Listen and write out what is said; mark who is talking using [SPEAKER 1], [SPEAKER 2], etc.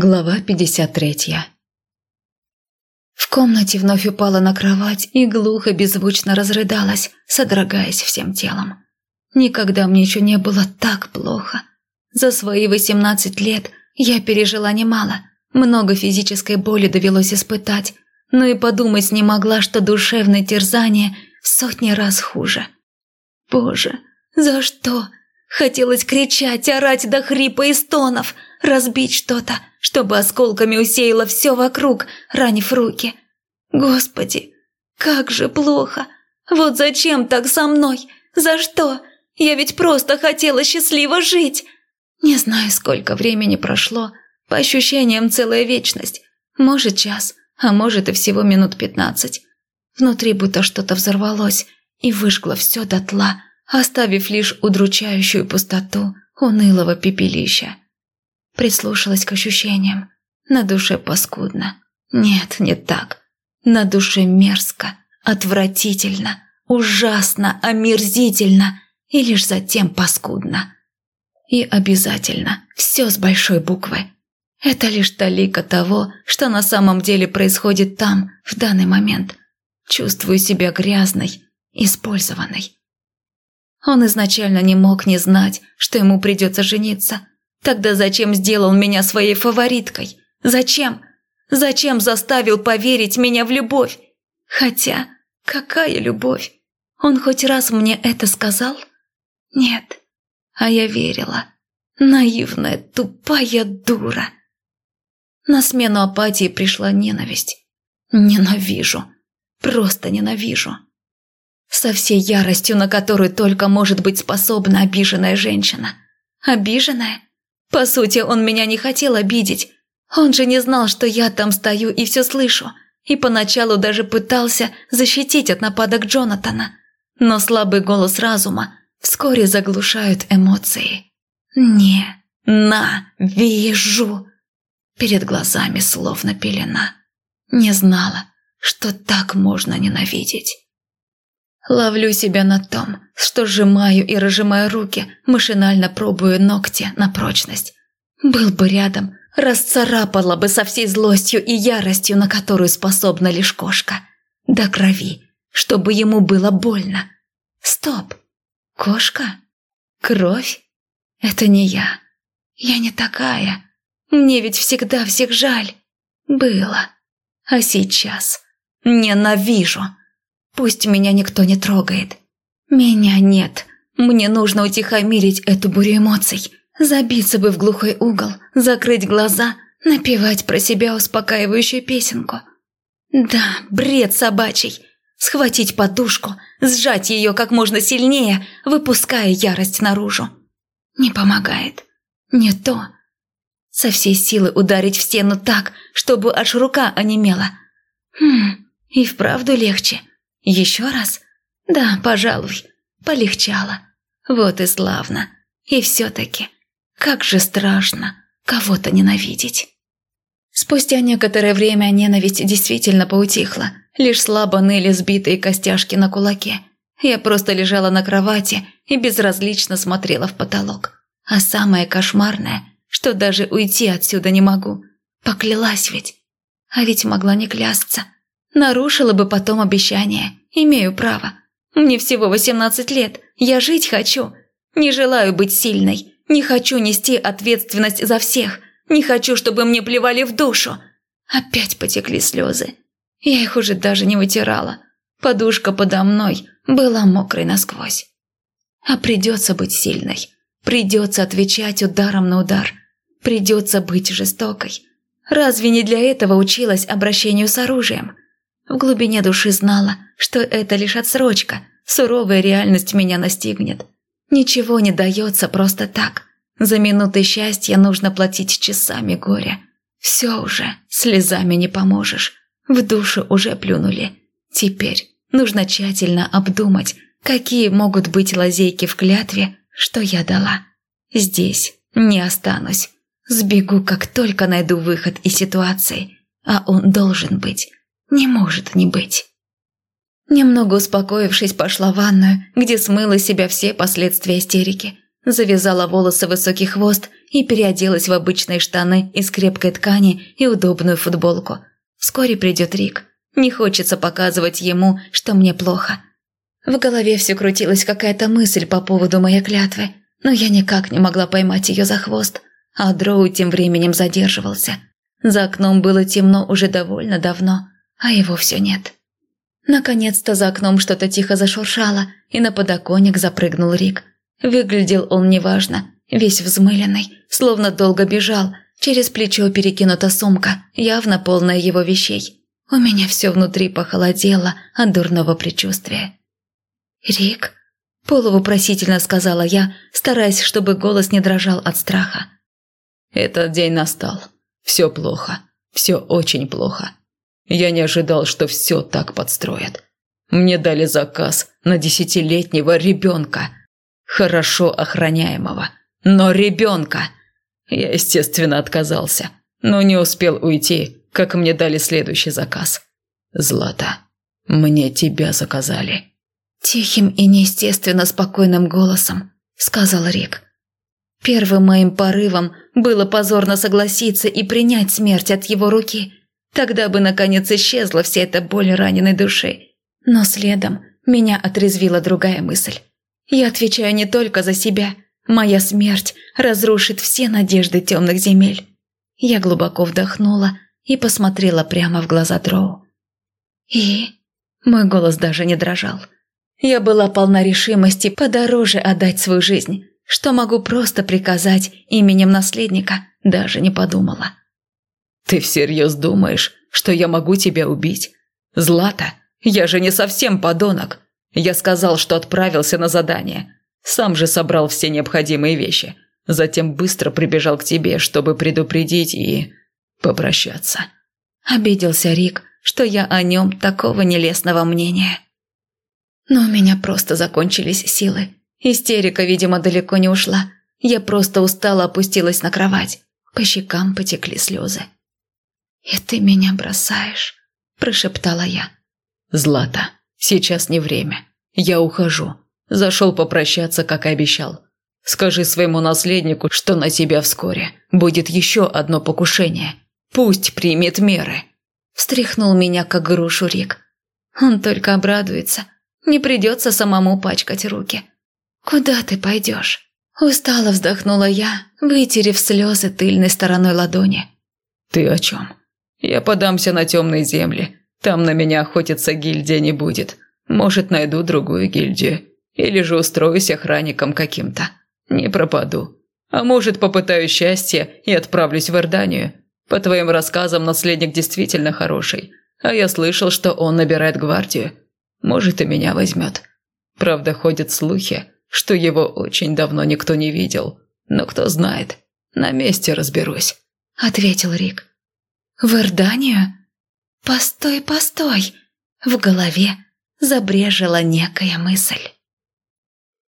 [SPEAKER 1] Глава 53 В комнате вновь упала на кровать и глухо беззвучно разрыдалась, содрогаясь всем телом. Никогда мне еще не было так плохо. За свои 18 лет я пережила немало, много физической боли довелось испытать, но и подумать не могла, что душевное терзание сотни раз хуже. Боже, за что? Хотелось кричать, орать до хрипа и стонов, разбить что-то, чтобы осколками усеяло все вокруг, ранив руки. Господи, как же плохо! Вот зачем так со мной? За что? Я ведь просто хотела счастливо жить. Не знаю, сколько времени прошло. По ощущениям, целая вечность. Может, час, а может и всего минут пятнадцать. Внутри будто что-то взорвалось и выжгло все дотла, оставив лишь удручающую пустоту унылого пепелища. Прислушалась к ощущениям. На душе паскудно. Нет, не так. На душе мерзко, отвратительно, ужасно, омерзительно и лишь затем паскудно. И обязательно все с большой буквы. Это лишь талика того, что на самом деле происходит там, в данный момент. Чувствую себя грязной, использованной. Он изначально не мог не знать, что ему придется жениться. Тогда зачем сделал меня своей фавориткой? Зачем? Зачем заставил поверить меня в любовь? Хотя, какая любовь? Он хоть раз мне это сказал? Нет. А я верила. Наивная, тупая дура. На смену апатии пришла ненависть. Ненавижу. Просто ненавижу со всей яростью, на которую только может быть способна обиженная женщина. Обиженная? По сути, он меня не хотел обидеть. Он же не знал, что я там стою и все слышу, и поначалу даже пытался защитить от нападок Джонатана. Но слабый голос разума вскоре заглушают эмоции. Не на вижу. Перед глазами словно пелена. Не знала, что так можно ненавидеть. Ловлю себя на том, что сжимаю и разжимаю руки, машинально пробую ногти на прочность. Был бы рядом, расцарапала бы со всей злостью и яростью, на которую способна лишь кошка. До крови, чтобы ему было больно. Стоп. Кошка? Кровь? Это не я. Я не такая. Мне ведь всегда всех жаль. Было. А сейчас ненавижу. Пусть меня никто не трогает. Меня нет. Мне нужно утихомирить эту бурю эмоций. Забиться бы в глухой угол, закрыть глаза, напевать про себя успокаивающую песенку. Да, бред собачий. Схватить подушку, сжать ее как можно сильнее, выпуская ярость наружу. Не помогает. Не то. Со всей силы ударить в стену так, чтобы аж рука онемела. Хм, и вправду легче. Еще раз? Да, пожалуй. Полегчало. Вот и славно. И все-таки, как же страшно кого-то ненавидеть. Спустя некоторое время ненависть действительно поутихла. Лишь слабо ныли сбитые костяшки на кулаке. Я просто лежала на кровати и безразлично смотрела в потолок. А самое кошмарное, что даже уйти отсюда не могу. Поклялась ведь. А ведь могла не клясться. Нарушила бы потом обещание. Имею право. Мне всего восемнадцать лет. Я жить хочу. Не желаю быть сильной. Не хочу нести ответственность за всех. Не хочу, чтобы мне плевали в душу. Опять потекли слезы. Я их уже даже не вытирала. Подушка подо мной была мокрой насквозь. А придется быть сильной. Придется отвечать ударом на удар. Придется быть жестокой. Разве не для этого училась обращению с оружием? В глубине души знала, что это лишь отсрочка, суровая реальность меня настигнет. Ничего не дается просто так. За минуты счастья нужно платить часами горя. Все уже, слезами не поможешь. В душу уже плюнули. Теперь нужно тщательно обдумать, какие могут быть лазейки в клятве, что я дала. Здесь не останусь. Сбегу, как только найду выход из ситуации. А он должен быть. Не может не быть. Немного успокоившись, пошла в ванную, где смыла себя все последствия истерики. завязала волосы в высокий хвост и переоделась в обычные штаны из крепкой ткани и удобную футболку. Вскоре придет Рик. Не хочется показывать ему, что мне плохо. В голове все крутилась какая-то мысль по поводу моей клятвы, но я никак не могла поймать ее за хвост, а Дроу тем временем задерживался. За окном было темно уже довольно давно, а его все нет. Наконец-то за окном что-то тихо зашуршало, и на подоконник запрыгнул Рик. Выглядел он неважно, весь взмыленный, словно долго бежал, через плечо перекинута сумка, явно полная его вещей. У меня все внутри похолодело от дурного предчувствия. «Рик?» – полувопросительно сказала я, стараясь, чтобы голос не дрожал от страха.
[SPEAKER 2] «Этот день настал. Все плохо. Все очень плохо. Я не ожидал, что все так подстроят. Мне дали заказ на десятилетнего ребенка. Хорошо охраняемого. Но ребенка. Я, естественно, отказался. Но не успел уйти, как мне дали следующий заказ. Злата, мне тебя заказали.
[SPEAKER 1] Тихим и неестественно спокойным голосом сказал Рик. Первым моим порывом было позорно согласиться и принять смерть от его руки. Тогда бы, наконец, исчезла вся эта боль раненой души. Но следом меня отрезвила другая мысль. Я отвечаю не только за себя. Моя смерть разрушит все надежды темных земель. Я глубоко вдохнула и посмотрела прямо в глаза Дроу. И... Мой голос даже не дрожал. Я была полна решимости подороже отдать свою жизнь, что могу просто приказать именем наследника, даже не подумала.
[SPEAKER 2] «Ты всерьез думаешь, что я могу тебя убить? Злата, я же не совсем подонок. Я сказал, что отправился на задание. Сам же собрал все необходимые вещи. Затем быстро прибежал к тебе, чтобы предупредить и... попрощаться».
[SPEAKER 1] Обиделся Рик, что я о нем такого нелестного мнения. Но у меня просто закончились силы. Истерика, видимо, далеко не ушла. Я просто устала опустилась на кровать. По щекам потекли слезы. «И ты меня бросаешь», – прошептала я.
[SPEAKER 2] «Злата, сейчас не время. Я ухожу. Зашел попрощаться, как и обещал. Скажи своему наследнику, что на тебя вскоре будет еще одно покушение. Пусть примет меры».
[SPEAKER 1] Встряхнул меня, как грушу Рик. Он только обрадуется. Не придется самому пачкать руки. «Куда ты пойдешь?» Устало вздохнула я, вытерев слезы тыльной стороной ладони.
[SPEAKER 2] «Ты о чем?» Я подамся на темные земли. Там на меня охотиться гильдия не будет. Может, найду другую гильдию. Или же устроюсь охранником каким-то. Не пропаду. А может, попытаю счастье и отправлюсь в Эрданию. По твоим рассказам, наследник действительно хороший. А я слышал, что он набирает гвардию. Может, и меня возьмет. Правда, ходят слухи, что его очень давно никто не видел. Но кто знает, на месте разберусь», —
[SPEAKER 1] ответил Рик. В Ирданию? Постой, постой. В голове забрежила некая мысль.